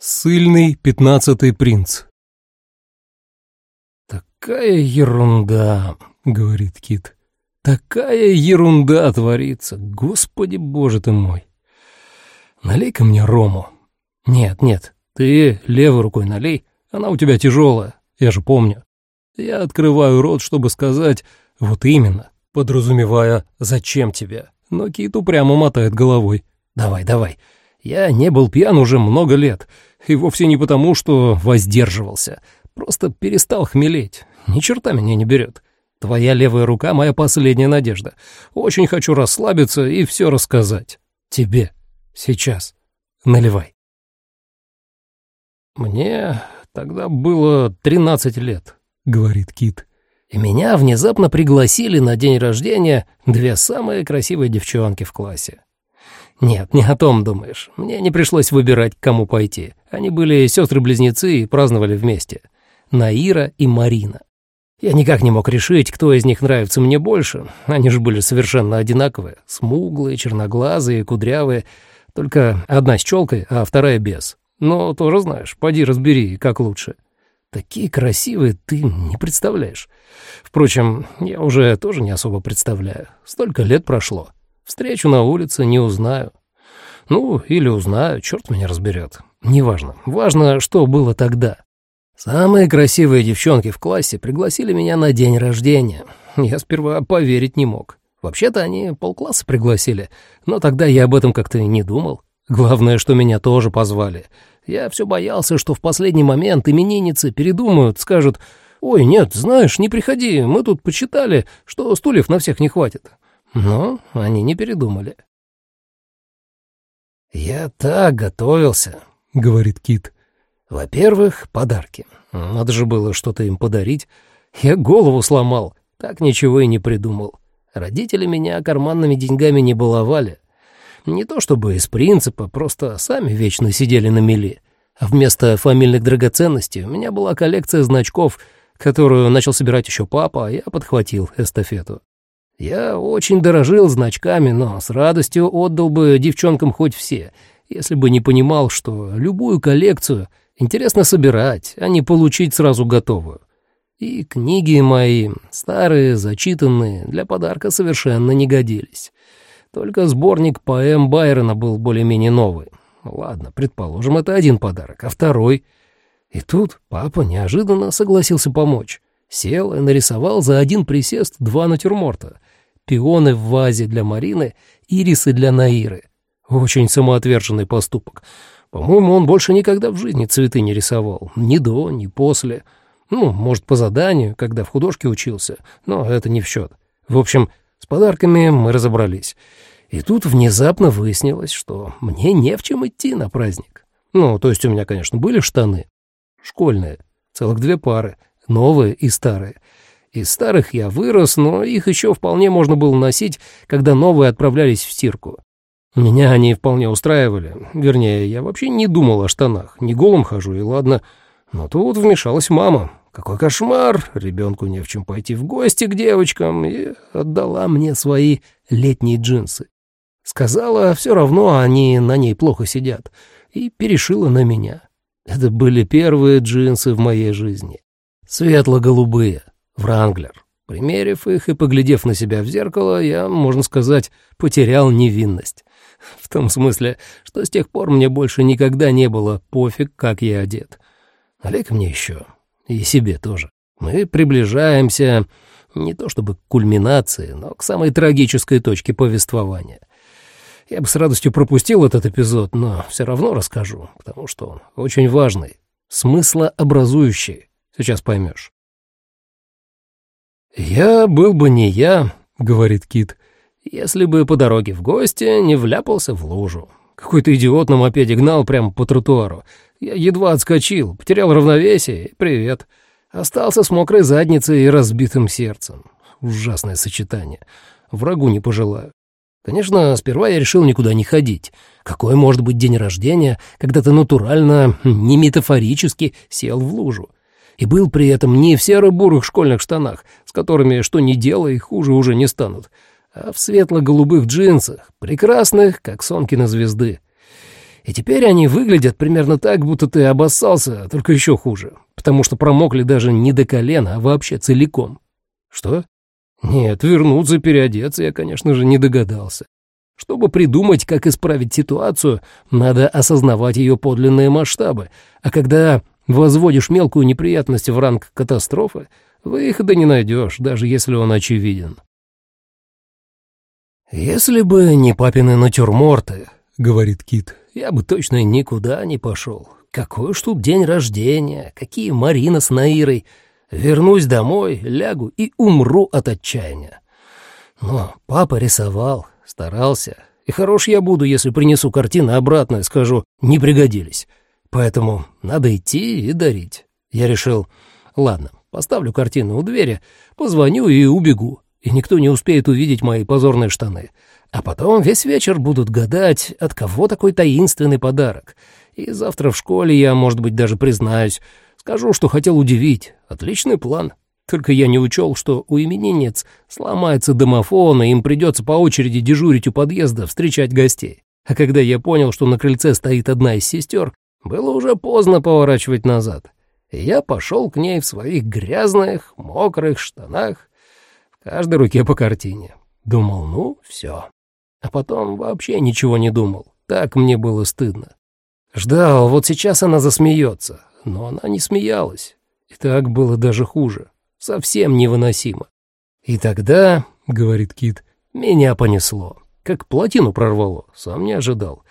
Сыльный пятнадцатый принц. «Такая ерунда», — говорит Кит. «Такая ерунда творится, господи боже ты мой! Налей-ка мне рому». «Нет, нет, ты левой рукой налей, она у тебя тяжелая, я же помню». Я открываю рот, чтобы сказать «вот именно», подразумевая «зачем тебе?», но Кит упрямо мотает головой. «Давай, давай, я не был пьян уже много лет». И вовсе не потому, что воздерживался. Просто перестал хмелеть. Ни черта меня не берет. Твоя левая рука — моя последняя надежда. Очень хочу расслабиться и все рассказать. Тебе. Сейчас. Наливай. «Мне тогда было 13 лет», — говорит Кит. «И меня внезапно пригласили на день рождения две самые красивые девчонки в классе. «Нет, не о том думаешь. Мне не пришлось выбирать, к кому пойти. Они были сестры-близнецы и праздновали вместе. Наира и Марина. Я никак не мог решить, кто из них нравится мне больше. Они же были совершенно одинаковые. Смуглые, черноглазые, кудрявые. Только одна с челкой, а вторая без. Но тоже знаешь, поди разбери, как лучше». Такие красивые ты не представляешь. Впрочем, я уже тоже не особо представляю. Столько лет прошло. Встречу на улице не узнаю. Ну, или узнаю, черт меня разберет. Неважно. Важно, что было тогда. Самые красивые девчонки в классе пригласили меня на день рождения. Я сперва поверить не мог. Вообще-то они полкласса пригласили, но тогда я об этом как-то не думал. Главное, что меня тоже позвали. Я все боялся, что в последний момент именинницы передумают, скажут, «Ой, нет, знаешь, не приходи, мы тут почитали, что стульев на всех не хватит». Но они не передумали. «Я так готовился», — говорит Кит. «Во-первых, подарки. Надо же было что-то им подарить. Я голову сломал, так ничего и не придумал. Родители меня карманными деньгами не баловали. Не то чтобы из принципа, просто сами вечно сидели на мели. А вместо фамильных драгоценностей у меня была коллекция значков, которую начал собирать еще папа, а я подхватил эстафету. Я очень дорожил значками, но с радостью отдал бы девчонкам хоть все, если бы не понимал, что любую коллекцию интересно собирать, а не получить сразу готовую. И книги мои, старые, зачитанные, для подарка совершенно не годились. Только сборник поэм Байрона был более-менее новый. Ладно, предположим, это один подарок, а второй... И тут папа неожиданно согласился помочь. Сел и нарисовал за один присест два натюрморта пионы в вазе для Марины, ирисы для Наиры. Очень самоотверженный поступок. По-моему, он больше никогда в жизни цветы не рисовал. Ни до, ни после. Ну, может, по заданию, когда в художке учился, но это не в счет. В общем, с подарками мы разобрались. И тут внезапно выяснилось, что мне не в чем идти на праздник. Ну, то есть у меня, конечно, были штаны. Школьные. Целых две пары. Новые и старые. Из старых я вырос, но их еще вполне можно было носить, когда новые отправлялись в стирку. Меня они вполне устраивали. Вернее, я вообще не думал о штанах. Не голым хожу, и ладно. Но тут вмешалась мама. Какой кошмар! Ребенку не в чем пойти в гости к девочкам. И отдала мне свои летние джинсы. Сказала, все равно они на ней плохо сидят. И перешила на меня. Это были первые джинсы в моей жизни. Светло-голубые, Вранглер. Примерив их и поглядев на себя в зеркало, я, можно сказать, потерял невинность. В том смысле, что с тех пор мне больше никогда не было пофиг, как я одет. Олег мне еще. И себе тоже. Мы приближаемся не то чтобы к кульминации, но к самой трагической точке повествования. Я бы с радостью пропустил этот эпизод, но все равно расскажу, потому что он очень важный, смыслообразующий, сейчас поймешь. «Я был бы не я», — говорит Кит, — «если бы по дороге в гости не вляпался в лужу. Какой-то идиот на мопеде гнал прямо по тротуару. Я едва отскочил, потерял равновесие, привет. Остался с мокрой задницей и разбитым сердцем. Ужасное сочетание. Врагу не пожелаю. Конечно, сперва я решил никуда не ходить. Какой может быть день рождения, когда ты натурально, не метафорически сел в лужу? И был при этом не в серо-бурых школьных штанах, с которыми что ни делай, хуже уже не станут, а в светло-голубых джинсах, прекрасных, как Сонкины звезды. И теперь они выглядят примерно так, будто ты обоссался, только еще хуже, потому что промокли даже не до колена, а вообще целиком. Что? Нет, вернуться, переодеться я, конечно же, не догадался. Чтобы придумать, как исправить ситуацию, надо осознавать ее подлинные масштабы. А когда возводишь мелкую неприятность в ранг катастрофы, Выхода не найдешь, даже если он очевиден. «Если бы не папины натюрморты», — говорит Кит, — «я бы точно никуда не пошел. Какой ж тут день рождения, какие Марина с Наирой. Вернусь домой, лягу и умру от отчаяния». Но папа рисовал, старался, и хорош я буду, если принесу картины обратно и скажу «не пригодились». Поэтому надо идти и дарить. Я решил, ладно, Поставлю картину у двери, позвоню и убегу, и никто не успеет увидеть мои позорные штаны. А потом весь вечер будут гадать, от кого такой таинственный подарок. И завтра в школе я, может быть, даже признаюсь. Скажу, что хотел удивить. Отличный план. Только я не учел, что у именинниц сломается домофон, и им придется по очереди дежурить у подъезда, встречать гостей. А когда я понял, что на крыльце стоит одна из сестер, было уже поздно поворачивать назад я пошел к ней в своих грязных, мокрых штанах, в каждой руке по картине. Думал, ну, все. А потом вообще ничего не думал, так мне было стыдно. Ждал, вот сейчас она засмеется, но она не смеялась, и так было даже хуже, совсем невыносимо. «И тогда, — говорит Кит, — меня понесло, как плотину прорвало, сам не ожидал.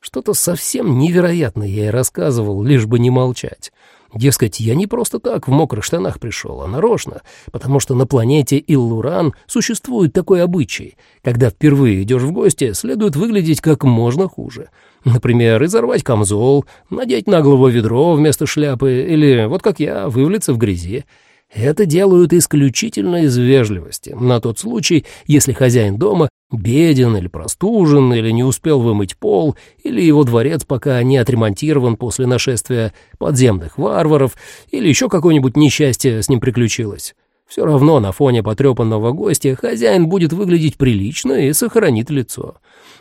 Что-то совсем невероятное я ей рассказывал, лишь бы не молчать». Дескать, я не просто так в мокрых штанах пришел, а нарочно, потому что на планете Иллуран существует такой обычай. Когда впервые идешь в гости, следует выглядеть как можно хуже. Например, изорвать камзол, надеть на голову ведро вместо шляпы или, вот как я, вывалиться в грязи. Это делают исключительно из вежливости, на тот случай, если хозяин дома беден или простужен, или не успел вымыть пол, или его дворец пока не отремонтирован после нашествия подземных варваров, или еще какое-нибудь несчастье с ним приключилось. Все равно на фоне потрепанного гостя хозяин будет выглядеть прилично и сохранит лицо.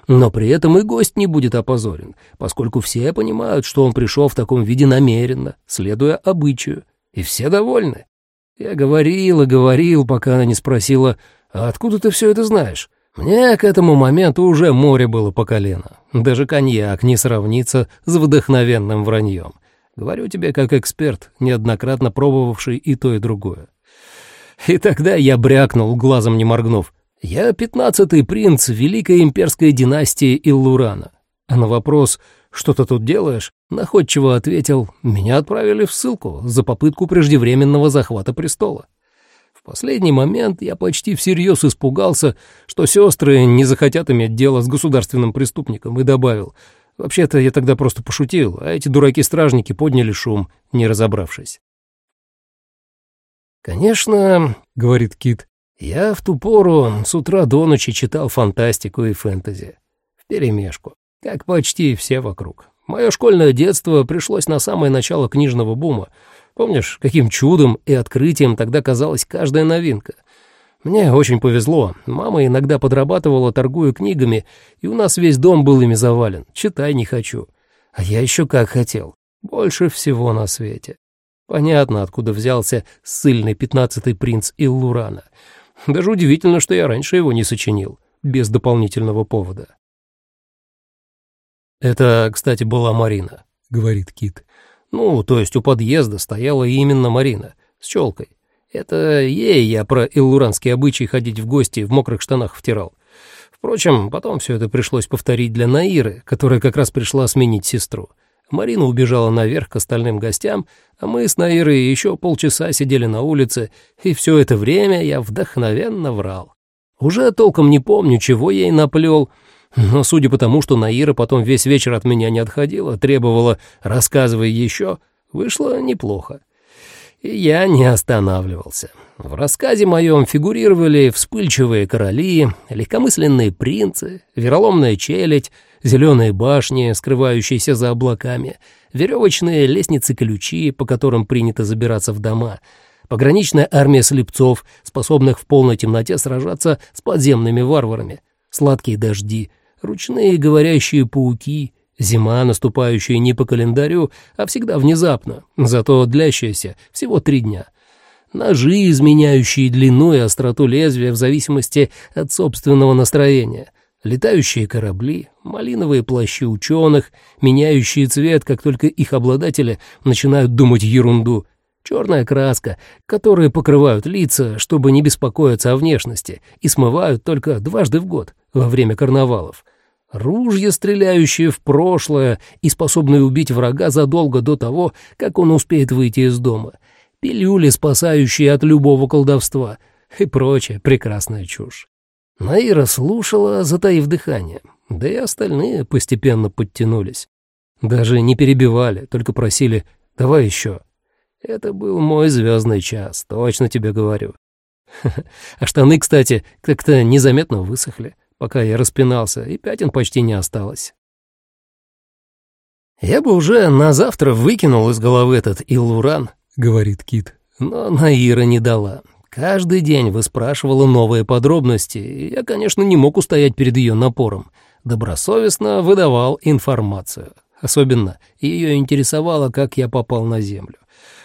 Но при этом и гость не будет опозорен, поскольку все понимают, что он пришел в таком виде намеренно, следуя обычаю, и все довольны. Я говорил и говорил, пока она не спросила, «А откуда ты все это знаешь?» Мне к этому моменту уже море было по колено. Даже коньяк не сравнится с вдохновенным враньем. Говорю тебе как эксперт, неоднократно пробовавший и то, и другое. И тогда я брякнул, глазом не моргнув. «Я пятнадцатый принц Великой имперской династии Иллурана». А на вопрос что ты тут делаешь?» Находчиво ответил, «Меня отправили в ссылку за попытку преждевременного захвата престола». В последний момент я почти всерьез испугался, что сестры не захотят иметь дело с государственным преступником, и добавил, «Вообще-то я тогда просто пошутил, а эти дураки-стражники подняли шум, не разобравшись». «Конечно», — говорит Кит, — «я в ту пору с утра до ночи читал фантастику и фэнтези. Вперемешку как почти все вокруг. Мое школьное детство пришлось на самое начало книжного бума. Помнишь, каким чудом и открытием тогда казалась каждая новинка? Мне очень повезло. Мама иногда подрабатывала, торгуя книгами, и у нас весь дом был ими завален. Читай не хочу. А я еще как хотел. Больше всего на свете. Понятно, откуда взялся ссыльный пятнадцатый принц Иллурана. Даже удивительно, что я раньше его не сочинил, без дополнительного повода. «Это, кстати, была Марина», — говорит Кит. «Ну, то есть у подъезда стояла именно Марина с челкой. Это ей я про иллуранские обычаи ходить в гости в мокрых штанах втирал. Впрочем, потом все это пришлось повторить для Наиры, которая как раз пришла сменить сестру. Марина убежала наверх к остальным гостям, а мы с Наирой еще полчаса сидели на улице, и все это время я вдохновенно врал. Уже толком не помню, чего ей наплел — но судя по тому, что Наира потом весь вечер от меня не отходила, требовала «рассказывай еще», вышло неплохо. И я не останавливался. В рассказе моем фигурировали вспыльчивые короли, легкомысленные принцы, вероломная челядь, зеленые башни, скрывающиеся за облаками, веревочные лестницы-ключи, по которым принято забираться в дома, пограничная армия слепцов, способных в полной темноте сражаться с подземными варварами, сладкие дожди, ручные говорящие пауки, зима, наступающая не по календарю, а всегда внезапно, зато длящаяся всего три дня — ножи, изменяющие длину и остроту лезвия в зависимости от собственного настроения, летающие корабли, малиновые плащи ученых, меняющие цвет, как только их обладатели начинают думать ерунду, черная краска, которые покрывают лица, чтобы не беспокоиться о внешности, и смывают только дважды в год, во время карнавалов. Ружья, стреляющие в прошлое и способные убить врага задолго до того, как он успеет выйти из дома. Пилюли, спасающие от любого колдовства. И прочая прекрасная чушь. Наира слушала, затаив дыхание, да и остальные постепенно подтянулись. Даже не перебивали, только просили «давай еще». Это был мой звездный час, точно тебе говорю. А штаны, кстати, как-то незаметно высохли, пока я распинался, и пятен почти не осталось. «Я бы уже на завтра выкинул из головы этот Иллуран», — говорит Кит, но Наира не дала. Каждый день выспрашивала новые подробности, и я, конечно, не мог устоять перед ее напором. Добросовестно выдавал информацию. Особенно ее интересовало, как я попал на Землю.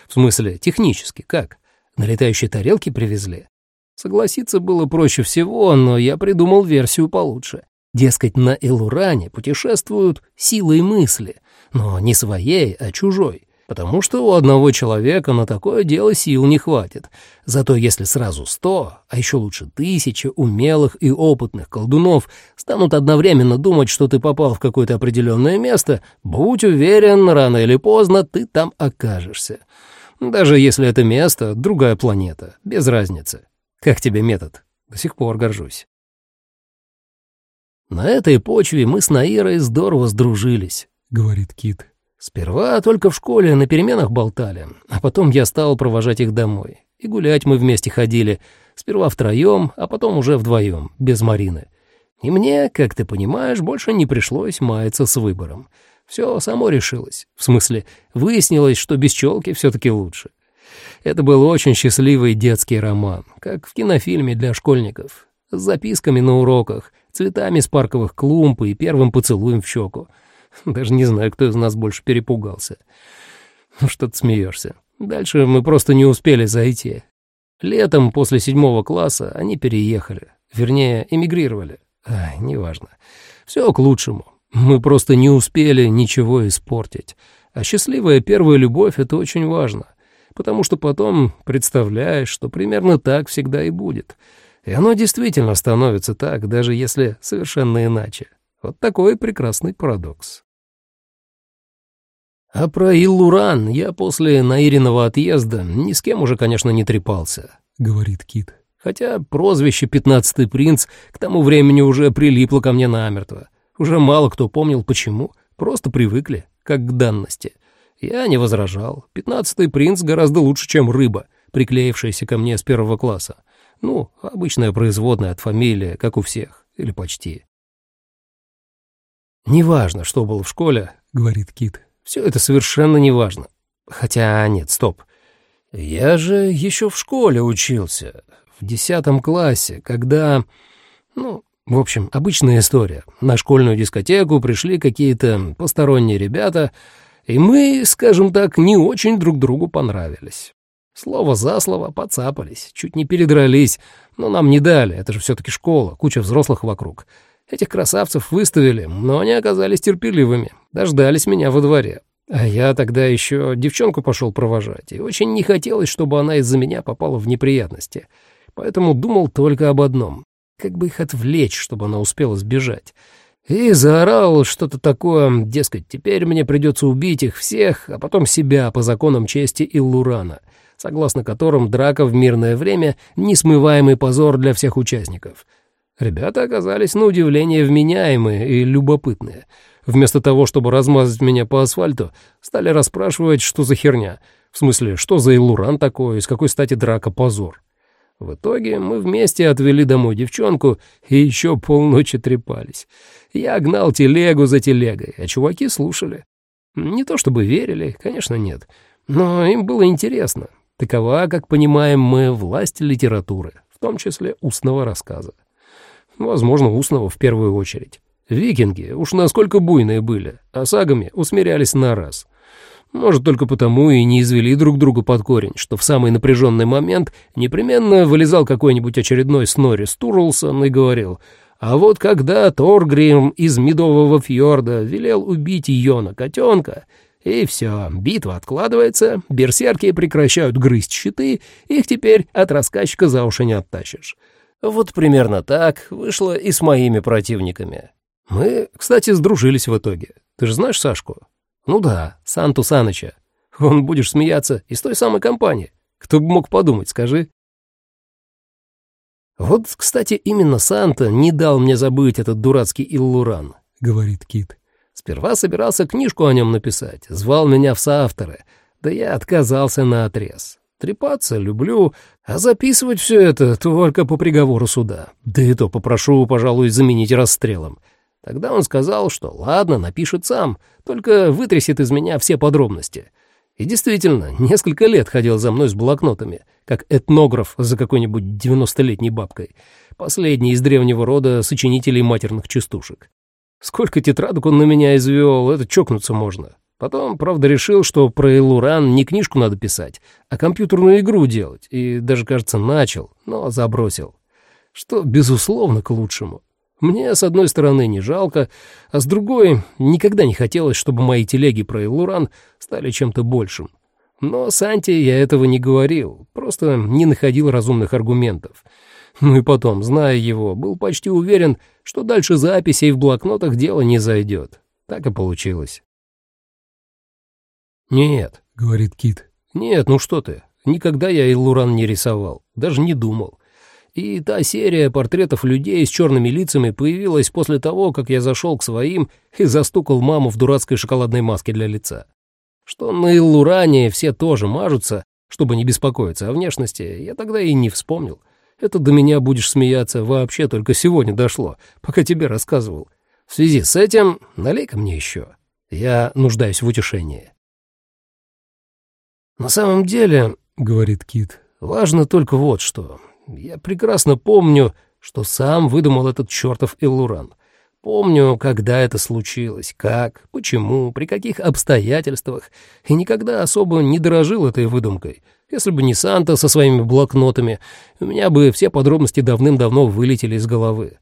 В смысле, технически как? На летающей тарелке привезли? Согласиться было проще всего, но я придумал версию получше. Дескать, на Элуране путешествуют силой мысли, но не своей, а чужой. Потому что у одного человека на такое дело сил не хватит. Зато если сразу сто, а еще лучше тысяча умелых и опытных колдунов станут одновременно думать, что ты попал в какое-то определенное место, будь уверен, рано или поздно ты там окажешься. Даже если это место — другая планета, без разницы. Как тебе метод? До сих пор горжусь. «На этой почве мы с Наирой здорово сдружились», — говорит Кит. «Сперва только в школе на переменах болтали, а потом я стал провожать их домой. И гулять мы вместе ходили, сперва втроем, а потом уже вдвоем, без Марины. И мне, как ты понимаешь, больше не пришлось маяться с выбором. Все само решилось. В смысле, выяснилось, что без челки все-таки лучше. Это был очень счастливый детский роман, как в кинофильме для школьников. С записками на уроках, цветами с парковых клумб и первым поцелуем в щеку. Даже не знаю, кто из нас больше перепугался. Ну что ты смеешься? Дальше мы просто не успели зайти. Летом после седьмого класса они переехали. Вернее, эмигрировали. Ай, неважно. Все к лучшему. Мы просто не успели ничего испортить. А счастливая первая любовь — это очень важно, потому что потом представляешь, что примерно так всегда и будет. И оно действительно становится так, даже если совершенно иначе. Вот такой прекрасный парадокс. А про Иллуран я после Наириного отъезда ни с кем уже, конечно, не трепался, — говорит Кит. Хотя прозвище «Пятнадцатый принц» к тому времени уже прилипло ко мне намертво. Уже мало кто помнил почему, просто привыкли, как к данности. Я не возражал. Пятнадцатый принц гораздо лучше, чем рыба, приклеившаяся ко мне с первого класса. Ну, обычная производная от фамилии, как у всех, или почти. «Неважно, что было в школе», — говорит Кит. «Все это совершенно неважно. Хотя нет, стоп. Я же еще в школе учился, в десятом классе, когда... Ну, в общем, обычная история. На школьную дискотеку пришли какие-то посторонние ребята, и мы, скажем так, не очень друг другу понравились. Слово за слово поцапались, чуть не передрались, но нам не дали, это же все-таки школа, куча взрослых вокруг. Этих красавцев выставили, но они оказались терпеливыми, дождались меня во дворе. А я тогда еще девчонку пошел провожать, и очень не хотелось, чтобы она из-за меня попала в неприятности. Поэтому думал только об одном как бы их отвлечь, чтобы она успела сбежать. И заорал что-то такое, дескать, теперь мне придется убить их всех, а потом себя по законам чести Иллурана, согласно которым драка в мирное время — несмываемый позор для всех участников. Ребята оказались на удивление вменяемые и любопытные. Вместо того, чтобы размазать меня по асфальту, стали расспрашивать, что за херня. В смысле, что за Иллуран такое, с какой стати драка позор. В итоге мы вместе отвели домой девчонку и еще полночи трепались. Я гнал телегу за телегой, а чуваки слушали. Не то чтобы верили, конечно, нет, но им было интересно. Такова, как понимаем мы, власть литературы, в том числе устного рассказа. Возможно, устного в первую очередь. Викинги уж насколько буйные были, а сагами усмирялись на раз — может, только потому и не извели друг друга под корень, что в самый напряженный момент непременно вылезал какой-нибудь очередной Снори Стурлсон и говорил «А вот когда Торгрим из Медового фьорда велел убить Йона котенка», и все, битва откладывается, берсерки прекращают грызть щиты, их теперь от рассказчика за уши не оттащишь. Вот примерно так вышло и с моими противниками. Мы, кстати, сдружились в итоге. Ты же знаешь Сашку? Ну да, Санту Саныча. Он, будешь смеяться, из той самой компании. Кто бы мог подумать, скажи. «Вот, кстати, именно Санта не дал мне забыть этот дурацкий Иллуран», — говорит Кит. «Сперва собирался книжку о нем написать, звал меня в соавторы, да я отказался на отрез. Трепаться люблю, а записывать все это только по приговору суда. Да и то попрошу, пожалуй, заменить расстрелом. Тогда он сказал, что ладно, напишет сам, только вытрясет из меня все подробности. И действительно, несколько лет ходил за мной с блокнотами, как этнограф за какой-нибудь девяностолетней бабкой, последний из древнего рода сочинителей матерных частушек. Сколько тетрадок он на меня извел, это чокнуться можно. Потом, правда, решил, что про Элуран не книжку надо писать, а компьютерную игру делать, и даже, кажется, начал, но забросил. Что, безусловно, к лучшему. Мне, с одной стороны, не жалко, а с другой, никогда не хотелось, чтобы мои телеги про Илуран стали чем-то большим. Но Санте я этого не говорил, просто не находил разумных аргументов. Ну и потом, зная его, был почти уверен, что дальше записей в блокнотах дело не зайдет. Так и получилось. «Нет», — говорит Кит, — «нет, ну что ты, никогда я Илуран не рисовал, даже не думал. И та серия портретов людей с черными лицами появилась после того, как я зашел к своим и застукал маму в дурацкой шоколадной маске для лица. Что на Иллуране все тоже мажутся, чтобы не беспокоиться о внешности, я тогда и не вспомнил. Это до меня, будешь смеяться, вообще только сегодня дошло, пока тебе рассказывал. В связи с этим налей-ка мне еще. Я нуждаюсь в утешении. «На самом деле, — говорит Кит, — важно только вот что. Я прекрасно помню, что сам выдумал этот чертов Эллуран. Помню, когда это случилось, как, почему, при каких обстоятельствах, и никогда особо не дорожил этой выдумкой. Если бы не Санта со своими блокнотами, у меня бы все подробности давным-давно вылетели из головы.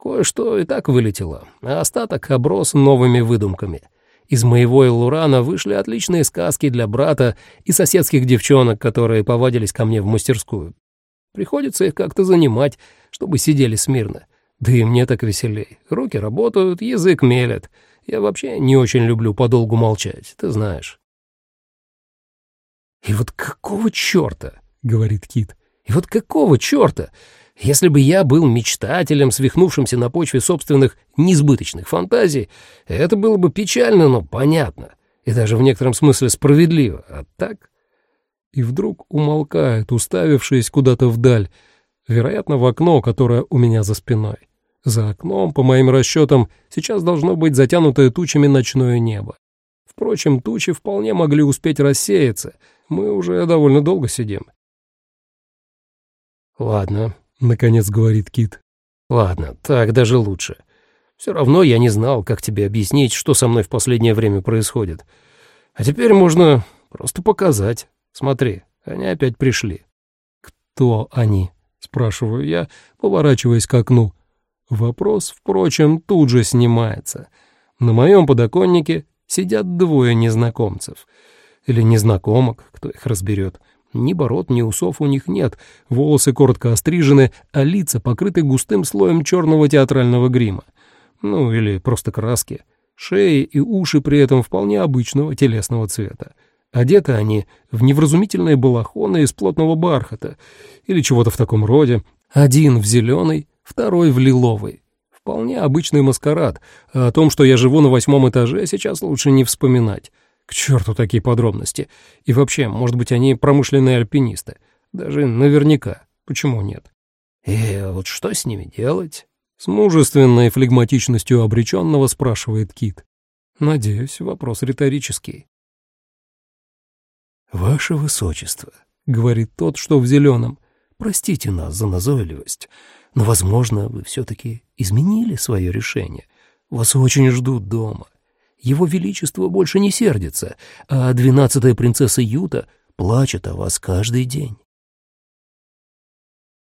Кое-что и так вылетело, а остаток оброс новыми выдумками. Из моего Элурана вышли отличные сказки для брата и соседских девчонок, которые повадились ко мне в мастерскую. Приходится их как-то занимать, чтобы сидели смирно. Да и мне так веселей. Руки работают, язык мелет. Я вообще не очень люблю подолгу молчать, ты знаешь. «И вот какого черта?» — говорит Кит. «И вот какого черта? Если бы я был мечтателем, свихнувшимся на почве собственных несбыточных фантазий, это было бы печально, но понятно. И даже в некотором смысле справедливо. А так...» и вдруг умолкает, уставившись куда-то вдаль, вероятно, в окно, которое у меня за спиной. За окном, по моим расчетам, сейчас должно быть затянутое тучами ночное небо. Впрочем, тучи вполне могли успеть рассеяться, мы уже довольно долго сидим. «Ладно», — наконец говорит Кит. «Ладно, так даже лучше. Все равно я не знал, как тебе объяснить, что со мной в последнее время происходит. А теперь можно просто показать». Смотри, они опять пришли». «Кто они?» — спрашиваю я, поворачиваясь к окну. Вопрос, впрочем, тут же снимается. На моем подоконнике сидят двое незнакомцев. Или незнакомок, кто их разберет. Ни бород, ни усов у них нет, волосы коротко острижены, а лица покрыты густым слоем черного театрального грима. Ну, или просто краски. Шеи и уши при этом вполне обычного телесного цвета. Одеты они в невразумительные балахоны из плотного бархата или чего-то в таком роде, один в зеленый, второй в лиловый. Вполне обычный маскарад, а о том, что я живу на восьмом этаже, сейчас лучше не вспоминать. К черту такие подробности. И вообще, может быть, они промышленные альпинисты. Даже наверняка. Почему нет? И вот что с ними делать? С мужественной флегматичностью обреченного спрашивает Кит. Надеюсь, вопрос риторический. «Ваше Высочество», — говорит тот, что в зеленом, — «простите нас за назойливость, но, возможно, вы все-таки изменили свое решение. Вас очень ждут дома. Его Величество больше не сердится, а двенадцатая принцесса Юта плачет о вас каждый день».